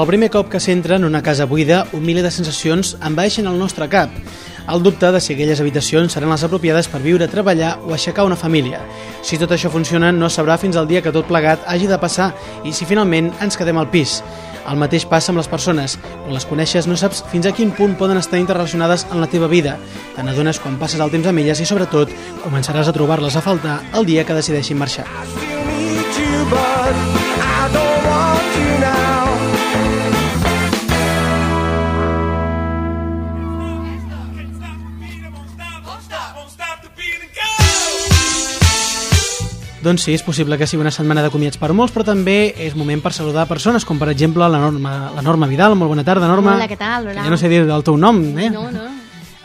El primer cop que s'entra en una casa buida, un miler de sensacions envaeixen el nostre cap. El dubte de si aquelles habitacions seran les apropiades per viure, treballar o aixecar una família. Si tot això funciona, no sabrà fins al dia que tot plegat hagi de passar i si finalment ens quedem al pis. El mateix passa amb les persones. Quan les coneixes no saps fins a quin punt poden estar interrelacionades en la teva vida. Te n'adones quan passes el temps amb elles i, sobretot, començaràs a trobar-les a faltar el dia que decideixin marxar. still need you, but Doncs sí, és possible que sigui una setmana de comiats per molts, però també és moment per saludar persones, com per exemple la Norma, la Norma Vidal. Molt bona tarda, Norma. Hola, què tal? Hola. Ja no sé dir el teu nom, eh? No, no.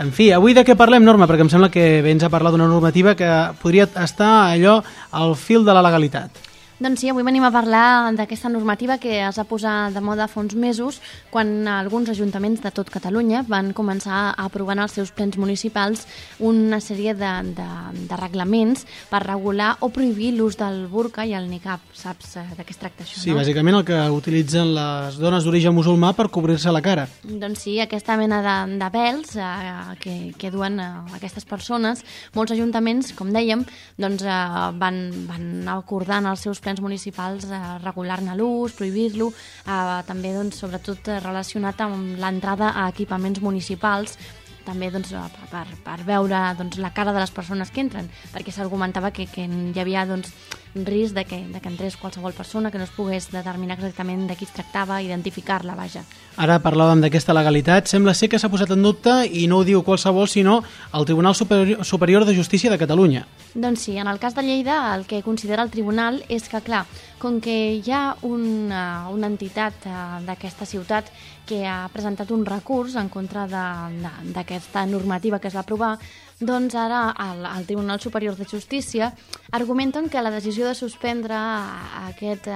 En fi, avui de què parlem, Norma? Perquè em sembla que vens a parlar d'una normativa que podria estar allò al fil de la legalitat. Doncs sí, avui venim a parlar d'aquesta normativa que es va posar de moda fa uns mesos quan alguns ajuntaments de tot Catalunya van començar a aprovar en els seus plens municipals una sèrie de, de, de reglaments per regular o prohibir l'ús del burca i el niqab. Saps eh, de què es tracta això, Sí, no? bàsicament el que utilitzen les dones d'origen musulmà per cobrir-se la cara. Doncs sí, aquesta mena de, de vels eh, que, que duen eh, aquestes persones, molts ajuntaments, com dèiem, doncs, eh, van, van acordar en els seus plens municipals eh, regular-ne l'ús, prohibir-lo, eh, també doncs, sobretot eh, relacionat amb l'entrada a equipaments municipals també doncs, eh, per, per veure doncs, la cara de les persones que entren, perquè s'argumentava que, que hi havia doncs, risc de que, de que entrés qualsevol persona, que no es pogués determinar exactament de qui es tractava, identificar-la, vaja. Ara parlàvem d'aquesta legalitat, sembla ser que s'ha posat en dubte i no ho diu qualsevol, sinó el Tribunal Superior, Superior de Justícia de Catalunya. Doncs sí, en el cas de Lleida el que considera el tribunal és que, clar, com que hi ha una, una entitat eh, d'aquesta ciutat que ha presentat un recurs en contra d'aquesta normativa que es va aprovar, doncs ara el, el Tribunal Superior de Justícia argumenten que la decisió de suspendre aquest, eh,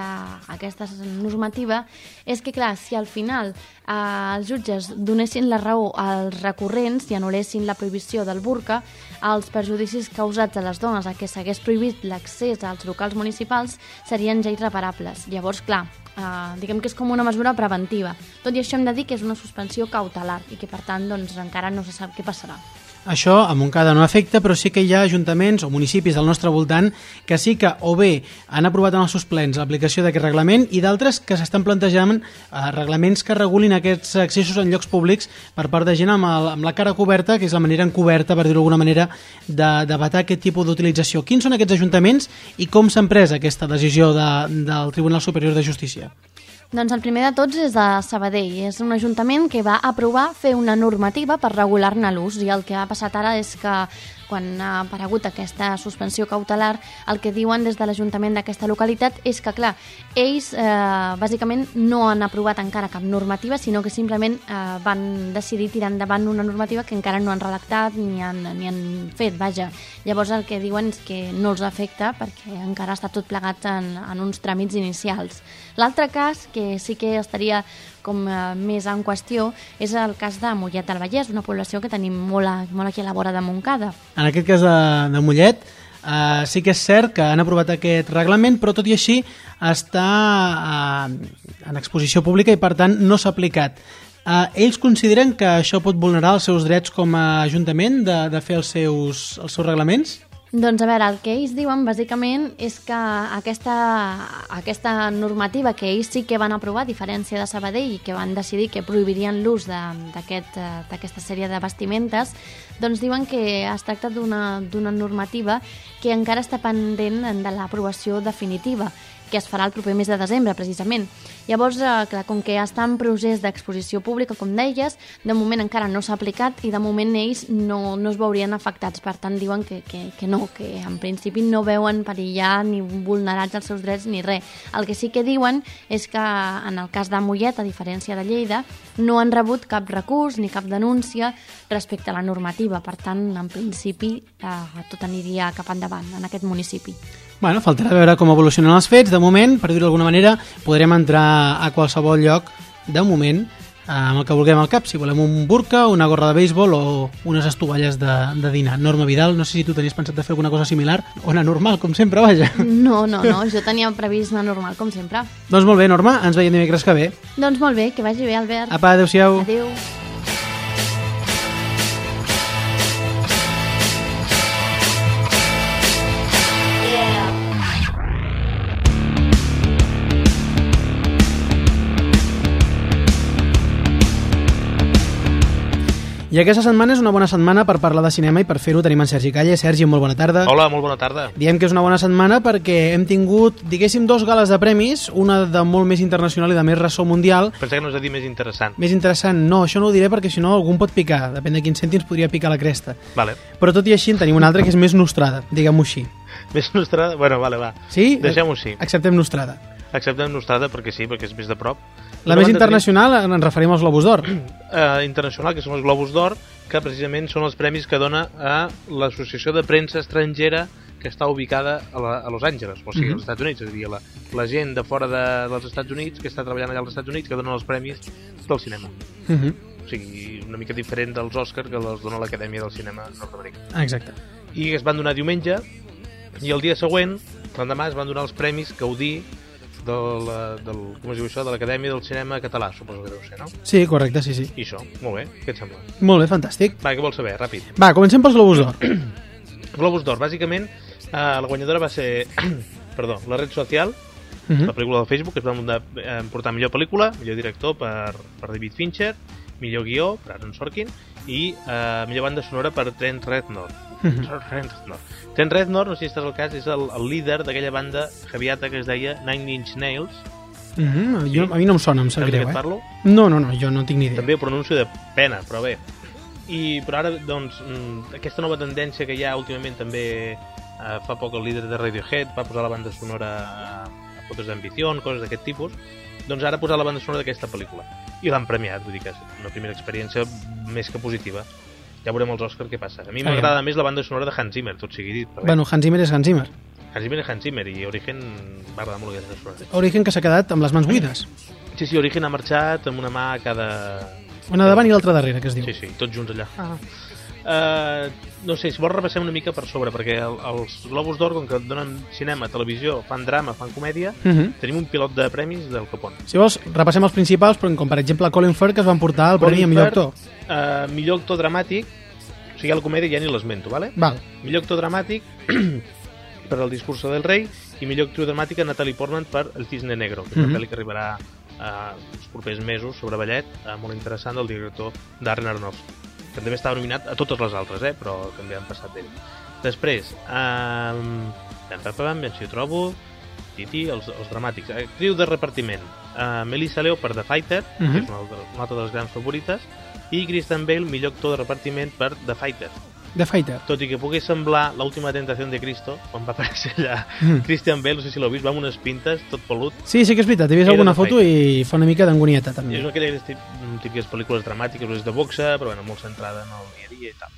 aquesta normativa és que, clar, si al final eh, els jutges donessin la raó als recurrents i anul·lessin la prohibició del burca, els perjudicis causats a les dones a què s'hagués prohibit l'accés als locals municipals serien ja irreparables. Llavors, clar, eh, diguem que és com una mesura preventiva. Tot i això hem de dir que és una suspensió cautelar i que, per tant, doncs, encara no se sap què passarà. Això a Montcada no afecta, però sí que hi ha ajuntaments o municipis del nostre voltant que sí que o bé han aprovat en els seus plens l'aplicació d'aquest reglament i d'altres que s'estan plantejant eh, reglaments que regulin aquests accessos en llocs públics per part de gent amb, el, amb la cara coberta, que és la manera encoberta, per dir-ho manera, de, de aquest tipus d'utilització. Quins són aquests ajuntaments i com s'ha pres aquesta decisió de, del Tribunal Superior de Justícia? Doncs el primer de tots és de Sabadell. És un ajuntament que va aprovar fer una normativa per regular-ne l'ús i el que ha passat ara és que quan ha aparegut aquesta suspensió cautelar, el que diuen des de l'Ajuntament d'aquesta localitat és que, clar, ells eh, bàsicament no han aprovat encara cap normativa, sinó que simplement eh, van decidir tirar endavant una normativa que encara no han redactat ni han, ni han fet, vaja. Llavors el que diuen és que no els afecta perquè encara està tot plegat en, en uns tràmits inicials. L'altre cas, que sí que estaria com eh, més en qüestió, és el cas de Mollet del Vallès, una població que tenim molt, a, molt aquí a la vora de Montcada. En aquest cas de, de Mollet, eh, sí que és cert que han aprovat aquest reglament, però tot i així està eh, en exposició pública i per tant no s'ha aplicat. Eh, ells consideren que això pot vulnerar els seus drets com a ajuntament de, de fer els seus, els seus reglaments? Doncs a veure, el que ells diuen bàsicament és que aquesta, aquesta normativa que ells sí que van aprovar, a diferència de Sabadell, i que van decidir que prohibirien l'ús eh, d'aquesta sèrie de vestimentes, doncs diuen que es tracta d'una normativa que encara està pendent de l'aprovació definitiva que es farà el proper mes de desembre, precisament. Llavors, eh, clar, com que està en procés d'exposició pública, com deies, de moment encara no s'ha aplicat i de moment ells no, no es veurien afectats. Per tant, diuen que, que, que no, que en principi no veuen perillar ni vulnerats els seus drets ni res. El que sí que diuen és que en el cas de Mollet, a diferència de Lleida, no han rebut cap recurs ni cap denúncia respecte a la normativa. Per tant, en principi, eh, tot aniria cap endavant en aquest municipi. Bueno, faltarà veure com evolucionen els fets. De moment, per dir-ho d'alguna manera, podrem entrar a qualsevol lloc, de moment, amb el que vulguem al cap, si volem un burca, una gorra de béisbol o unes estovalles de, de dinar. Norma Vidal, no sé si tu tenies pensat de fer alguna cosa similar o anar normal, com sempre, vaja. No, no, no, jo tenia previst anar normal, com sempre. doncs molt bé, Norma, ens veiem dimecres que ve. Doncs molt bé, que vagi bé, Albert. Apa, adeu-siau. Adéu. I aquesta setmana és una bona setmana per parlar de cinema i per fer-ho tenim en Sergi Calle. Sergi, molt bona tarda. Hola, molt bona tarda. Diem que és una bona setmana perquè hem tingut, diguéssim, dos gales de premis, una de molt més internacional i de més ressò mundial. Pensava que no és a dir més interessant. Més interessant, no, això no ho diré perquè si no algú em pot picar, depèn de quins cèntims podria picar la cresta. Vale. Però tot i així en tenim una altra que és més nostrada, diguem-ho així. Més nostrada? Bueno, vale, va. Sí? Deixem-ho així. Acceptem nostrada. Acceptem nostrada perquè sí, perquè és més de prop. La més internacional ens referim als Globus d'Or. Eh, internacional, que són els Globus d'Or, que precisament són els premis que dona a l'Associació de Premsa Estrangera que està ubicada a, la, a Los Angeles, o sigui, Mhm. als Estats Units, és a dir, la, la gent de fora de, dels Estats Units que està treballant allà als Estats Units que donen els premis del cinema. Uh -huh. O sigui, una mica diferent dels Oscars que els dona l'Acadèmia del Cinema nord-americà. Exacte. i es van donar diumenge i el dia següent, l'endemà, es van donar els premis Gaudí de la, del, com es diu això, de l'Acadèmia del Cinema Català, suposo que deu ser, no? Sí, correcte, sí, sí. I això, molt bé, què et sembla? Molt bé, fantàstic. Va, què vols saber? Ràpid. Va, comencem pels Globus d'Or. Globus d'Or, bàsicament, eh, la guanyadora va ser, perdó, La Red Social, Uh la -huh. pel·lícula de Facebook, que es va muntar- eh, portar millor pel·lícula, millor director per, per David Fincher, millor guió per Aaron Sorkin i eh, millor banda sonora per Trent Reznor. Reznor. Trent Reznor, no sé si estàs al cas, és el, el líder d'aquella banda javiata que es deia Nine Inch Nails. Uh -huh. jo, a mi no em sona, em sap greu, eh? parlo? No, no, no, jo no tinc ni idea. També ho pronuncio de pena, però bé. I, però ara, doncs, mm, aquesta nova tendència que hi ha últimament també eh, fa poc el líder de Radiohead va posar la banda sonora a, fotos d'ambició, coses d'aquest tipus, doncs ara ha posat la banda sonora d'aquesta pel·lícula. I l'han premiat, vull dir que és una primera experiència més que positiva. Ja veurem els Oscars què passa. A mi m'agrada més la banda sonora de Hans Zimmer, tot sigui dit. Però bé, Bueno, Hans Zimmer és Hans Zimmer. Hans Zimmer és Hans Zimmer i Origen m'agrada molt aquesta sonora. Origen que s'ha quedat amb les mans buides. Sí, sí, Origen ha marxat amb una mà a cada, Una davant i l'altra darrere, que es diu. Sí, sí, tots junts allà. Ah. Uh, no sé, si vols repassem una mica per sobre, perquè el, els Globus d'Or, com que donen cinema, televisió, fan drama, fan comèdia, Uh -huh. tenim un pilot de premis del Capone. Si vols, repassem els principals, però com per exemple Colin Firth, que es van portar el premi a millor actor. Uh, millor actor dramàtic, o sigui, la comèdia ja ni l'esmento, vale? Val. Millor actor dramàtic per El discurso del rei i millor actriu dramàtica Natalie Portman per El cisne negro, que és una Mhm. pel·li que arribarà eh, els propers mesos sobre ballet, eh, molt interessant del director Darren Aronofsky, que també estava nominat a totes les altres, eh, però també han passat d'ell. Després, um, pam, pam, pam, ben si ho trobo, Titi, els, els dramàtics. Actriu de repartiment, uh, Melissa Leo per The Fighter, uh Mhm. que és una, altra- una altra de les grans favorites, i Kristen Bale, millor actor de repartiment per The Fighter. The Fighter. Tot i que pogués semblar l'última tentació de Cristo, quan va aparèixer allà Mm. Christian Bale, no sé si l'heu vist, va amb unes pintes, tot pelut. Sí, sí que és veritat, he vist alguna foto i fa una mica d'angonieta I també. és una d'aquelles tip- típiques pel·lícules dramàtiques, és de boxa, però bueno, molt centrada en el dia a dia i tal.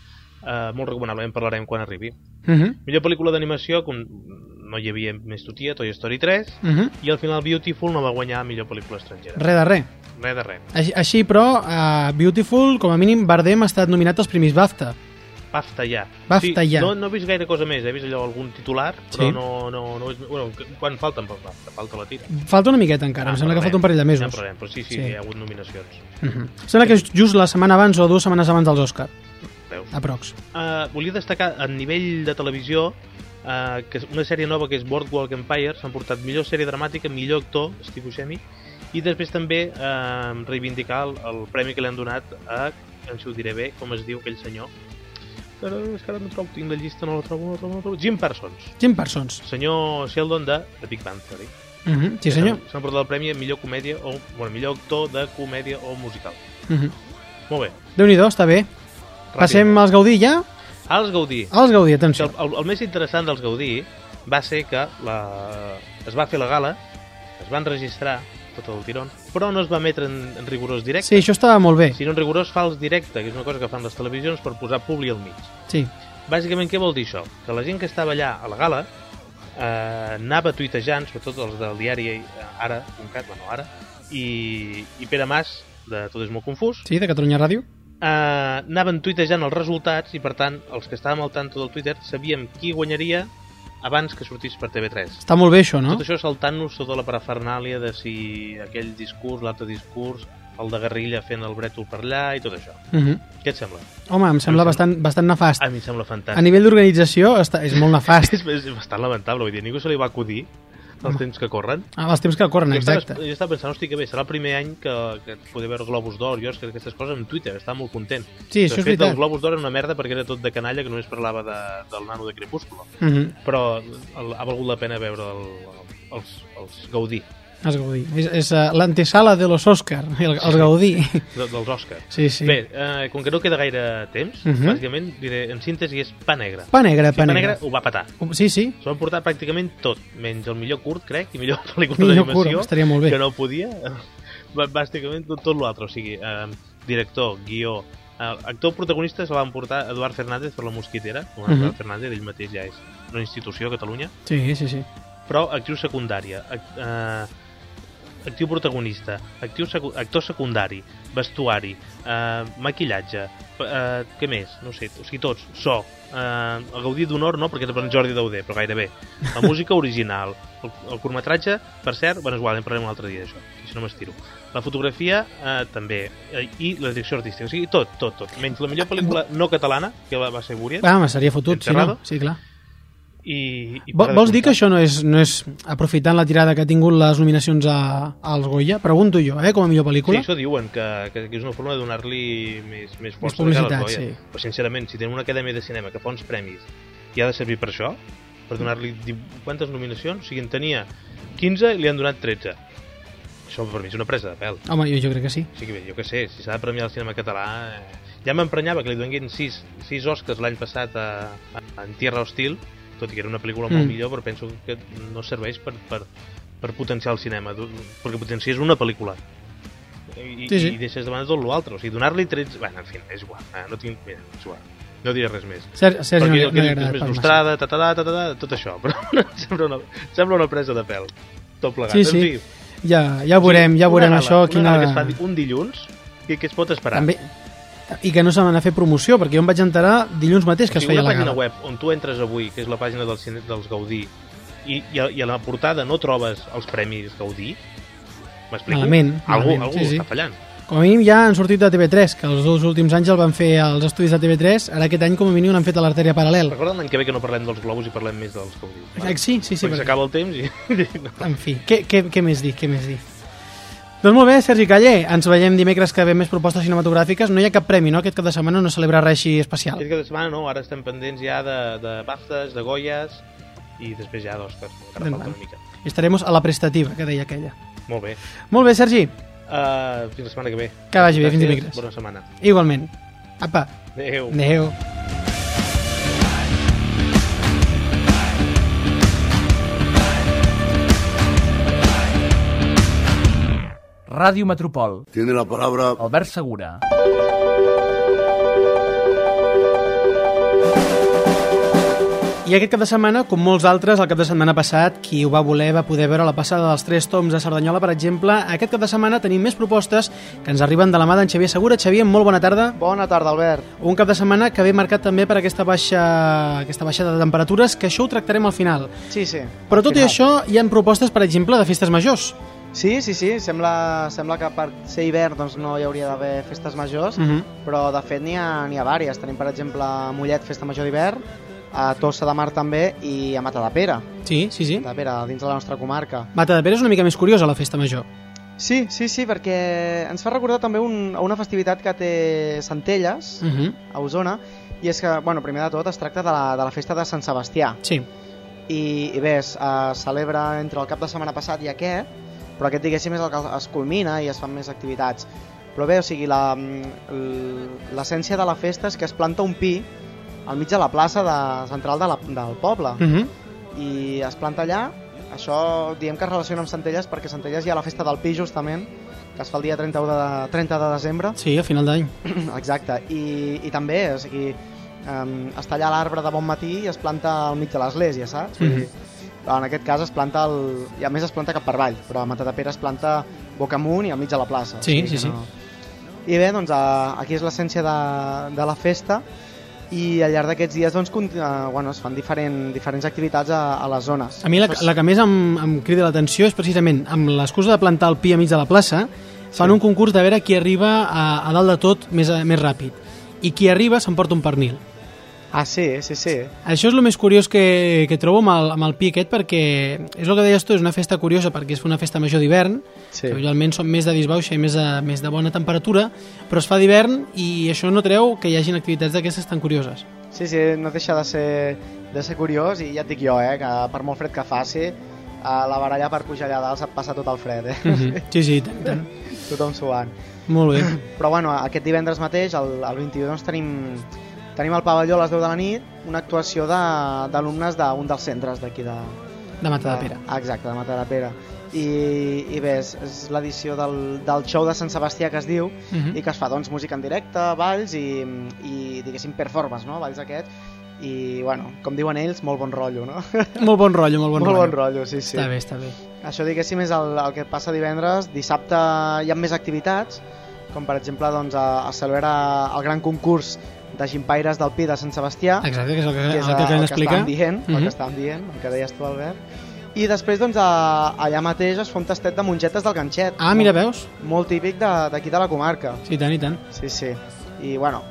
Uh, molt recomanable, en parlarem quan arribi. Uh -huh. Millor pel·lícula d'animació, com no hi havia més tutia, Toy Story 3, Uh -huh. i al final Beautiful no va guanyar millor pel·lícula estrangera. Res de res. Res de res. Així, així però, uh, Beautiful, com a mínim, Bardem ha estat nominat als Premis BAFTA. BAFTA ja. BAFTA ja. No, no he vist gaire cosa més, he vist allò algun titular, però Sí. no, no, no és... Bueno, quan falten pels BAFTA? Falta la tira. Falta una miqueta encara, em sembla que falta un parell de mesos. parlarem, però sí, sí, Sí. hi ha hagut nominacions. Uh -huh. Sembla que és just la setmana abans o dues setmanes abans dels Òscar, Veus? aprox. Uh, volia destacar a nivell de televisió uh, que una sèrie nova que és Boardwalk Empire s'han portat millor sèrie dramàtica, millor actor Steve Buscemi i després també uh, reivindicar el, el premi que li han donat a, em si ho diré bé, com es diu aquell senyor és que ara no trobo, tinc la llista, no la trobo, no la trobo, no la trobo. Jim Parsons, Jim Parsons. senyor Sheldon de The Big Bang Theory. Uh -huh. Sí, senyor. S'han portat el premi a millor comèdia o, bueno, millor actor de comèdia o musical. Uh -huh. Molt bé. Déu-n'hi-do, està bé. Passem als Gaudí ja? Als Gaudí. Als Gaudí, El, atenció. el, el més interessant dels Gaudí va ser que la... es va fer la gala, es van registrar tot el tirón, però no es va emetre en, en rigorós directe, Sí, això estava molt bé. sinó en rigorós fals directe, que és una cosa que fan les televisions per posar publi al mig. Sí. Bàsicament, què vol dir això? Que la gent que estava allà a la gala eh, anava tuitejant, sobretot els del diari eh, Ara, cat, bueno, Ara, i, i Pere Mas de Tot és molt confús, Sí, de Catalunya Ràdio? eh, anaven tuitejant els resultats i, per tant, els que estàvem al tanto del Twitter sabíem qui guanyaria abans que sortís per TV3. Està molt bé això, no? Tot això saltant-nos tota la parafernàlia de si aquell discurs, l'altre discurs, el de guerrilla fent el brètol per allà i tot això. Uh -huh. Què et sembla? Home, em sembla Em bastant, bastant nefast. A mi em sembla A fantàstic. nivell d'organització és molt nefast. És, és bastant lamentable, vull dir, a ningú se li va acudir els temps que corren. Ah, els temps que corren, Jo estava, exacte. jo estava pensant, hosti, que bé, serà el primer any que, que poder veure Globus d'Or, jo és que aquestes coses en Twitter, estava molt content. Sí, això de és fet, veritat. el Globus d'Or era una merda perquè era tot de canalla que només parlava de, del nano de Crepúsculo. Uh -huh. Però el, ha valgut la pena veure el, els, els Gaudí, Els Gaudí. És, és uh, l'antesala de los Òscar, el, els Gaudí. de, dels Oscars. Sí, sí. Bé, eh, com que no queda gaire temps, Mhm. bàsicament, diré, en síntesi és pa negre. Pa negre, Sí, pa negre. ho va patar. Sí, sí. S'ho van portar pràcticament tot, menys el millor curt, crec, i millor pel·lícula Millor d'animació, curt, estaria molt bé. que no podia. Bà- Bàsicament tot, tot l'altre, o sigui, eh, director, guió, actor protagonista se van portar Eduard Fernández per la Mosquitera, uh Mhm. Eduard Fernández, ell mateix ja és una institució a Catalunya, Sí, sí, sí. però actriu secundària, ac eh, actiu protagonista, actiu secu actor secundari, vestuari, eh, maquillatge, eh, què més? No sé, o sigui, tots, so, eh, el Gaudí d'Honor no, perquè era Jordi Dauder, però gairebé. La música original, el, el curtmetratge, per cert, bueno, és igual, en parlem un altre dia d'això, si no m'estiro. La fotografia, eh, també, eh, i la direcció artística, o sigui, tot, tot, tot. Menys la millor pel·lícula no catalana, que va, va ser Búries, Ah, seria fotut, sí, no? Sí, clar. I... i vols dir que això no és, no és aprofitant la tirada que ha tingut les nominacions a, als Goya? Pregunto jo, eh, com a millor Sí, pel·lícula. això diuen, que, que, que és una forma de donar-li més, més força publicitat, cara als Goya. sí. Però sincerament, si tenen una acadèmia de cinema que fa uns premis i ha de servir per això, per donar-li quantes nominacions? O sigui, en tenia 15 i li han donat 13. Això per mi és una presa de pèl. Home, jo, jo crec que sí. O sigui, bé, jo què sé, si s'ha de premiar el cinema català... Eh, ja m'emprenyava que li donguin 6, 6 Oscars l'any passat a, a, En Tierra Hostil, tot i que era una pel·lícula molt Mm. millor, però penso que no serveix per, per, per potenciar el cinema, perquè potenciés una pel·lícula. I, Sí, sí. i deixes de banda tot l'altre, o sigui, donar-li 13... Bueno, en fi, és igual, eh, no tinc... Mira, és igual. No diré res més. Ser, Sergi no, perquè no que li dic agrada és més pas massa. nostrada, tatadà, tatadà, tot això, però em sembla una, em sembla una presa de pèl. Tot plegat. Sí, sí. En fi, Ja, ja veurem, ja una veurem gala, això. Una Quina... gala que es fa un dilluns, què, què es pot esperar? També... I que no se n'ha a fer promoció, perquè jo em vaig enterar dilluns mateix que O es sigui, feia una la pàgina gala. web on tu entres avui, que és la pàgina del cine, dels Gaudí, i, i, a, i a la portada no trobes els premis Gaudí, m'explico? Malament, Algú, malament, algú sí, sí. està fallant. Com a mínim ja han sortit de TV3, que els dos últims anys el van fer als estudis de TV3, ara aquest any com a mínim l'han fet a l'artèria paral·lel. Recorda l'any que ve que no parlem dels globus i parlem més dels Gaudí. Sí, sí, sí. Perquè perquè- s'acaba el temps i... no. En fi, què, què, què més dir, què més dir? Doncs molt bé, Sergi Caller, ens veiem dimecres que ve més propostes cinematogràfiques. No hi ha cap premi, no? Aquest cap de setmana no celebra res així especial. Aquest cap de setmana no, ara estem pendents ja de, de BAFTAs, de Goyas i després ja. Encara falta Endavant. una mica. Estaremos a la prestativa, que deia aquella. Molt bé. Molt bé, Sergi, Uh, fins la setmana que ve. Que vagi bé, fins dimecres. Bona setmana. igualment. Apa, Adéu. adeu. Ràdio Metropol. Tiene la palabra Albert Segura. I aquest cap de setmana, com molts altres, el cap de setmana passat, qui ho va voler va poder veure la passada dels tres toms de Cerdanyola, per exemple. Aquest cap de setmana tenim més propostes que ens arriben de la mà d'en Xavier Segura. Xavier, molt bona tarda. Bona tarda, Albert. Un cap de setmana que ve marcat també per aquesta baixa, aquesta baixa de temperatures, que això ho tractarem al final. Sí, sí. Però tot i Al final. això, hi han propostes, per exemple, de festes majors. Sí, sí, sí. Sembla, sembla que per ser hivern doncs, no hi hauria d'haver festes majors, Uh -huh. però de fet n'hi ha, ha vàries. Tenim, per exemple, a Mollet, festa major d'hivern, a Tossa de Mar també i a Matadepera, Sí, sí, sí. Matadepera, dins de la nostra comarca. Mata de Pere és una mica més curiosa, la festa major. Sí, sí, sí, perquè ens fa recordar també un, una festivitat que té Centelles, Uh -huh. a Osona, i és que, bueno, primer de tot es tracta de la, de la festa de Sant Sebastià. Sí. i, i bé, es uh, celebra entre el cap de setmana passat i aquest, però aquest diguéssim és el que es culmina i es fan més activitats. Però bé, o sigui, la- l- l'essència de la festa és que es planta un pi al mig de la plaça de, central de la, del poble Uh -huh. i es planta allà, això diem que es relaciona amb Centelles perquè a Centelles hi ha la festa del pi justament, que es fa el dia 31 de, 30 de desembre, Sí, a final d'any. exacte, i, i també, o sigui, um, està allà l'arbre de bon matí i es planta al mig de l'església, saps? Vull Mhm. En aquest cas es planta, el... i a més es planta cap per avall, però a Matadepera es planta boca amunt i al mig de la plaça. o Sí, sigui sí, sí. No... I bé, doncs a, aquí és l'essència de, de la festa i al llarg d'aquests dies doncs, eh, bueno, es fan diferent, diferents activitats a, a les zones. A mi la, la que més em, em crida l'atenció és precisament amb l'excusa de plantar el pi a mig de la plaça, fan Sí. un concurs de veure qui arriba a, a dalt de tot més, a- més ràpid. I qui arriba s'emporta un pernil. Ah, sí, sí, sí. Això és el més curiós que, que trobo amb el, amb el pi aquest perquè és el que deies tu, és una festa curiosa perquè és una festa major d'hivern, Sí. que habitualment són més de disbauxa i més de, més de bona temperatura, però es fa d'hivern i això no treu que hi hagin activitats d'aquestes tan curioses. Sí, sí, no deixa de ser, de ser curiós i ja et dic jo, eh, que per molt fred que faci, a la baralla per pujar allà dalt se't passa tot el fred, eh? Mhm. Sí, sí, i tant, tant. Tothom suant. Molt bé. Però bueno, aquest divendres mateix, el, el 21, doncs tenim, tenim al pavelló a les 10 de la nit una actuació de- d'alumnes d'un dels centres d'aquí de, De Mata de Pere. Ah, exacte, de Mata de Pere. I, i bé, és, és l'edició del, del show de Sant Sebastià que es diu Mhm. i que es fa doncs, música en directe, balls i, i diguéssim performance, no? balls aquests i bueno, com diuen ells, molt bon rotllo no? Molt bon rotllo, molt bon molt rotllo. bon rotllo, sí, sí Està bé, està bé. això diguéssim és el, el que passa divendres dissabte hi ha més activitats com per exemple doncs, a, a celebrar el gran concurs de gimpaires del Pi de Sant Sebastià Exacte, que és el que, que és el que acabem d'explicar. estàvem dient, el Mhm. que estàvem dient, el que deies tu, Albert. I després, doncs, a, allà mateix es fa un tastet de mongetes del ganxet. Ah, mira, veus? Molt típic d'aquí de, de la comarca. Sí, tant, i tant. Sí, sí. I, bueno,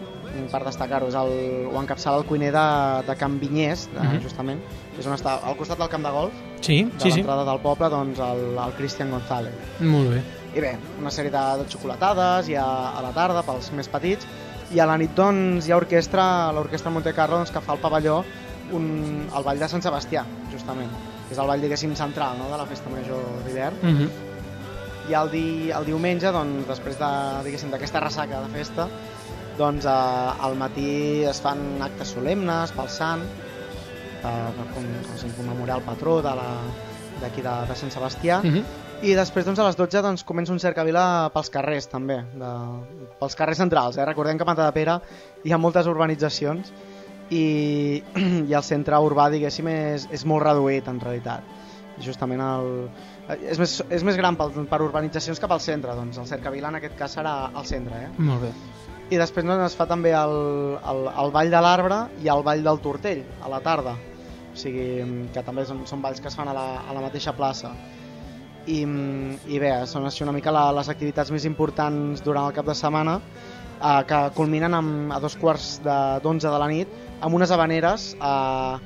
per destacar-ho, el, ho encapçala el cuiner de, de Can Vinyers, de, Mhm. justament, que és on està, al costat del camp de golf, Sí, de sí, sí. l'entrada del poble, doncs, el, el Cristian González. Molt bé. I bé, una sèrie de, de xocolatades i a, a la tarda pels més petits i a la nit doncs hi ha orquestra, l'orquestra Monte Carlo doncs, que fa el pavelló un, el ball de Sant Sebastià, justament és el ball diguéssim central no? de la festa major d'hivern Mm -hmm. i el, di, el diumenge doncs, després de, d'aquesta ressaca de festa doncs eh, al matí es fan actes solemnes pel sant per, per, com, com commemorar el patró de la- d'aquí de, de Sant Sebastià Mm -hmm. I després doncs, a les 12 doncs, comença un cercavila pels carrers també, de, pels carrers centrals. Eh? Recordem que a Mata de Pere hi ha moltes urbanitzacions i, i el centre urbà diguéssim és, és molt reduït en realitat. Justament el, és, més, és més gran per, per urbanitzacions que pel centre, doncs el cercavila en aquest cas serà al centre. Eh? Molt bé. I després doncs, es fa també el, el, el ball de l'arbre i el ball del tortell a la tarda. O sigui, que també són, són balls que es fan a la, a la mateixa plaça. I, i bé, són així una mica la, les activitats més importants durant el cap de setmana eh, que culminen amb, a dos quarts de- d'onze de, de la nit amb unes habaneres a,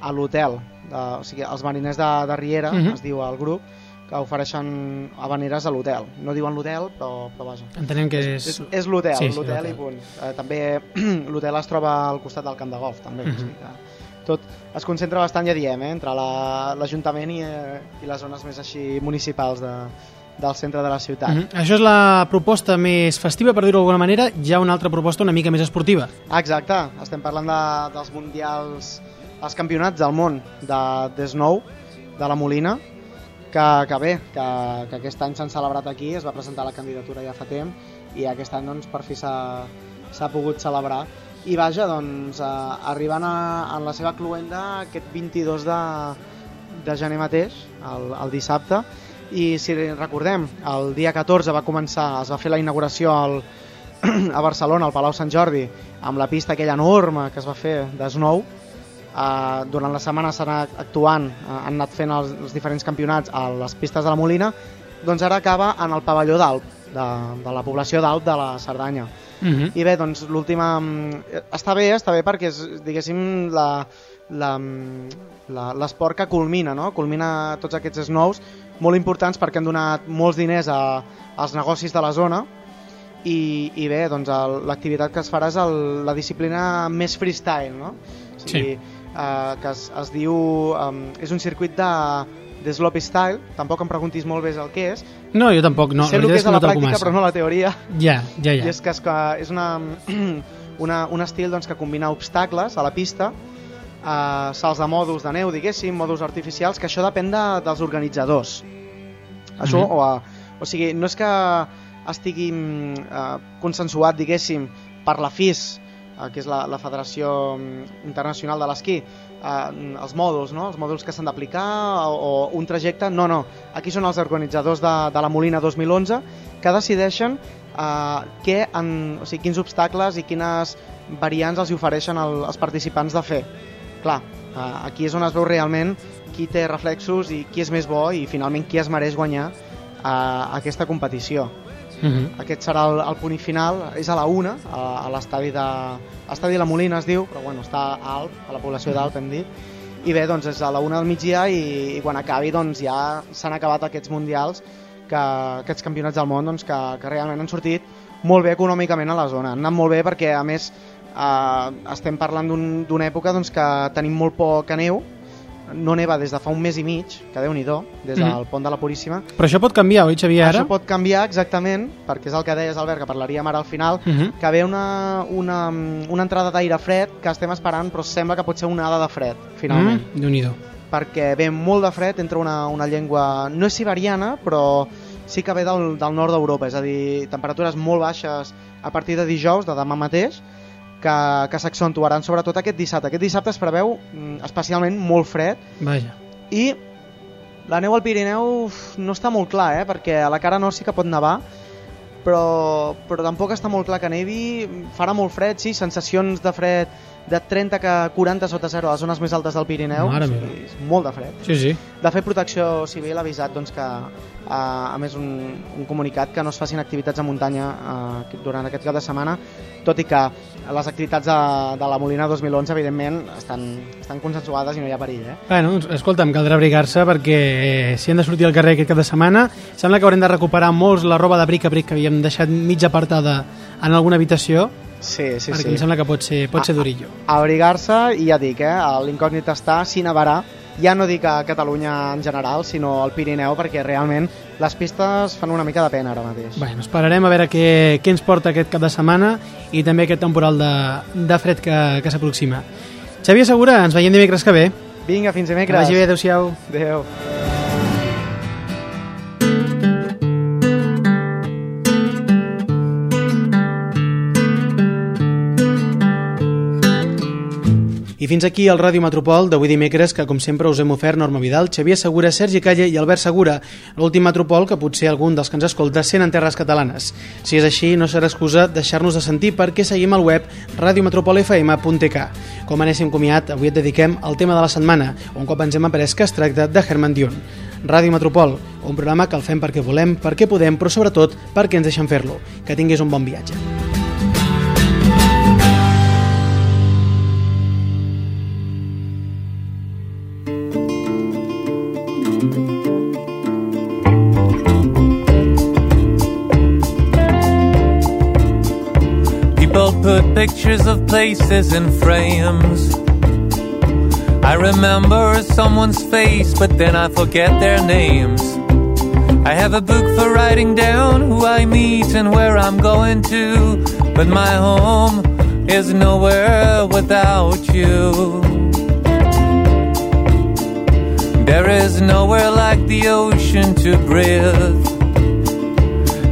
a l'hotel. O sigui, els mariners de, de Riera, Mhm. es diu el grup, que ofereixen habaneres a l'hotel. No diuen l'hotel, però, però vaja. Entenem que és... És, és l'hotel, Sí, sí, l'hotel i punt. Eh, també l'hotel es troba al costat del camp de golf, també. Mhm. o sigui que tot es concentra bastant, ja diem, eh, entre la- l'Ajuntament i, eh, i les zones més així municipals de, del centre de la ciutat. Mm -hmm. Això és la proposta més festiva, per dir-ho d'alguna manera. Hi ha una altra proposta una mica més esportiva. Exacte, estem parlant de, dels mundials, els campionats del món de, de Snow, de la Molina, que, que bé, que, que aquest any s'han celebrat aquí, es va presentar la candidatura ja fa temps, i aquest any doncs, per fi s'ha pogut celebrar. I vaja, doncs, eh, arribant a, en la seva cluenda aquest 22 de, de gener mateix, el, el dissabte, i si recordem, el dia 14 va començar, es va fer la inauguració al, a Barcelona, al Palau Sant Jordi, amb la pista aquella enorme que es va fer de Snow. Uh, durant la setmana s'han actuant, uh, han anat fent els, els diferents campionats a les pistes de la Molina, doncs ara acaba en el pavelló d'Alp, de, de la població d'Alp de la Cerdanya. Mm -hmm. I bé, doncs l'última... mm, Està bé, està bé perquè és, diguéssim, la, la, mm, la, l'esport que culmina, no? Culmina tots aquests snows molt importants perquè han donat molts diners a, als negocis de la zona i, i bé, doncs l'activitat que es farà és el, la disciplina més freestyle, no? O sigui, Sí. eh, que es, es diu... Um, és un circuit de, de slopestyle, tampoc em preguntis molt bé el que és, No, jo tampoc. No, sé el que és a la pràctica però no la teoria. Ja, ja, ja. I és que, és, que és una, una, un estil doncs, que combina obstacles a la pista, eh, salts de mòduls de neu, diguéssim, mòduls artificials, que això depèn de, dels organitzadors. Això, Mhm. o, a, o sigui, no és que estigui mm, eh, consensuat, diguéssim, per la FIS, eh, que és la, la Federació mm, Internacional de l'Esquí, eh, els mòduls, no? els mòduls que s'han d'aplicar o, o un trajecte, no, no, aquí són els organitzadors de, de la Molina 2011 que decideixen eh, què en, o sigui, quins obstacles i quines variants els ofereixen el, els participants de fer. Clar, eh, aquí és on es veu realment qui té reflexos i qui és més bo i finalment qui es mereix guanyar eh, aquesta competició. Uh -huh. Aquest serà el, el punt final, és a la una, a, a l'estadi de... Estadi la Molina es diu, però bueno, està a Alp, a la població d'Alp hem dit. I bé, doncs és a la una del migdia i, i quan acabi doncs ja s'han acabat aquests mundials, que, aquests campionats del món doncs, que, que realment han sortit molt bé econòmicament a la zona. Han anat molt bé perquè a més eh, estem parlant d'un- d'una època doncs, que tenim molt poca neu, no neva des de fa un mes i mig, que déu nhi des del Mhm. pont de la Puríssima, Però això pot canviar, oi, Xavier, ara? això pot canviar exactament, perquè és el que deies, Albert, que parlaríem ara al final, Uh -huh. que ve una, una, una entrada d'aire fred que estem esperant, però sembla que pot ser una onada de fred, finalment. Mm, Déu-n'hi-do. Perquè ve molt de fred, entra una, una llengua, no és siberiana, però sí que ve del, del nord d'Europa, és a dir, temperatures molt baixes a partir de dijous, de demà mateix, que, que s'accentuaran sobretot aquest dissabte. Aquest dissabte es preveu mm, especialment molt fred, Vaja. i la neu al Pirineu uf, no està molt clar, eh? perquè a la cara nord sí que pot nevar, però, però tampoc està molt clar que nevi, farà molt fred, sí, sensacions de fred de 30 que 40 sota zero a les zones més altes del Pirineu, Mare o meva. sigui, és molt de fred. Sí, sí. De fet, Protecció Civil ha avisat doncs, que, eh, a més, un, un comunicat que no es facin activitats a muntanya eh, durant aquest cap de setmana, tot i que les activitats de, de la Molina 2011, evidentment, estan, estan consensuades i no hi ha perill. Eh? Bueno, doncs, escolta'm, caldrà abrigar-se perquè eh, si hem de sortir al carrer aquest cap de setmana sembla que haurem de recuperar molts la roba de bric a bric que havíem deixat mig apartada en alguna habitació Sí, sí, perquè sí. em sembla que pot ser, pot ser durillo. Abrigar-se i ja dic, eh, l'incògnit està si nevarà, ja no dic a Catalunya en general, sinó al Pirineu, perquè realment les pistes fan una mica de pena ara mateix. Bueno, esperarem a veure què, què ens porta aquest cap de setmana i també aquest temporal de, de fred que, que s'aproxima. Xavier Segura, ens veiem dimecres que ve. Vinga, fins Que dimecres. vagi bé, adeu-siau. Adéu. Fins aquí el Ràdio Metropol d'avui dimecres, que com sempre us hem ofert Norma Vidal, Xavier Segura, Sergi Calle i Albert Segura, l'últim Metropol que potser algun dels que ens escolta sent en terres catalanes. Si és així, no serà excusa deixar-nos de sentir perquè seguim al web radiometropolfm.tk. Com anéssim comiat, avui et dediquem al tema de la setmana, un cop ens hem après que es tracta de Herman Dion. Ràdio Metropol, un programa que el fem perquè volem, perquè podem, però sobretot perquè ens deixen fer-lo. Que tinguis un bon viatge. Pictures of places in frames. I remember someone's face, but then I forget their names. I have a book for writing down who I meet and where I'm going to, but my home is nowhere without you. There is nowhere like the ocean to breathe.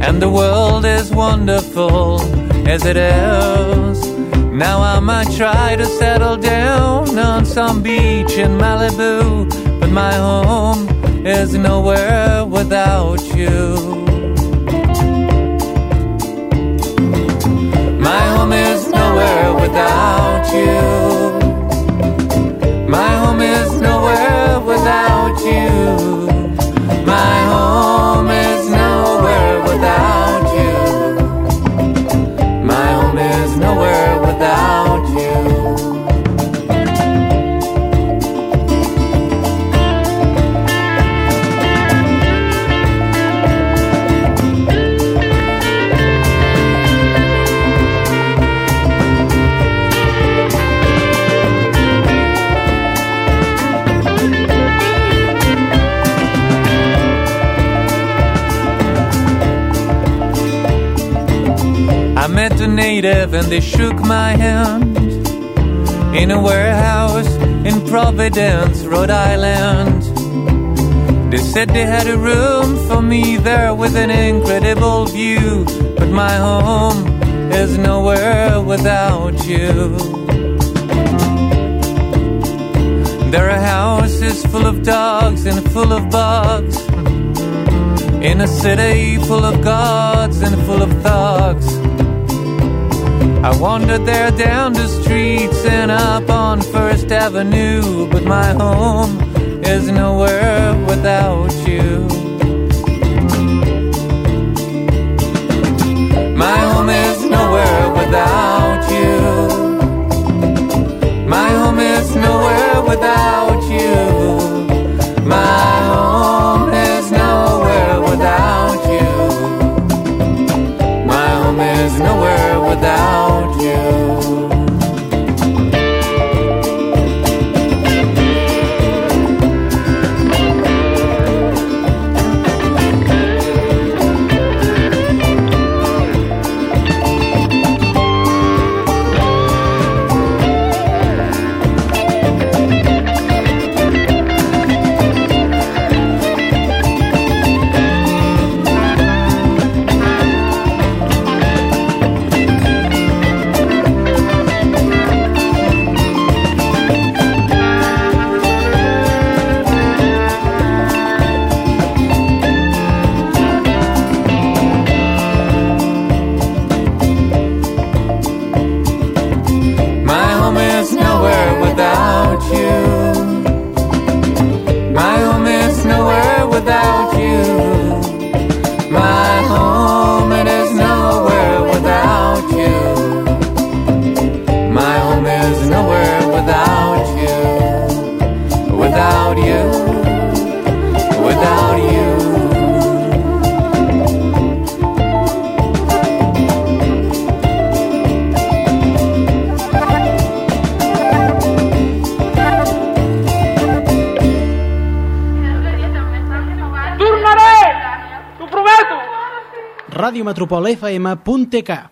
And the world is wonderful as it is. Now I might try to settle down on some beach in Malibu, but my home is nowhere without you. My home is nowhere without you. My home is nowhere without you. I met a native and they shook my hand in a warehouse in Providence, Rhode Island. They said they had a room for me there with an incredible view, but my home is nowhere without you. There are houses full of dogs and full of bugs In a city full of gods and full of thugs. I wandered there down the streets and up on First Avenue, but my home is nowhere without you. My home is nowhere without you. My home is nowhere without radiometropolfm.tk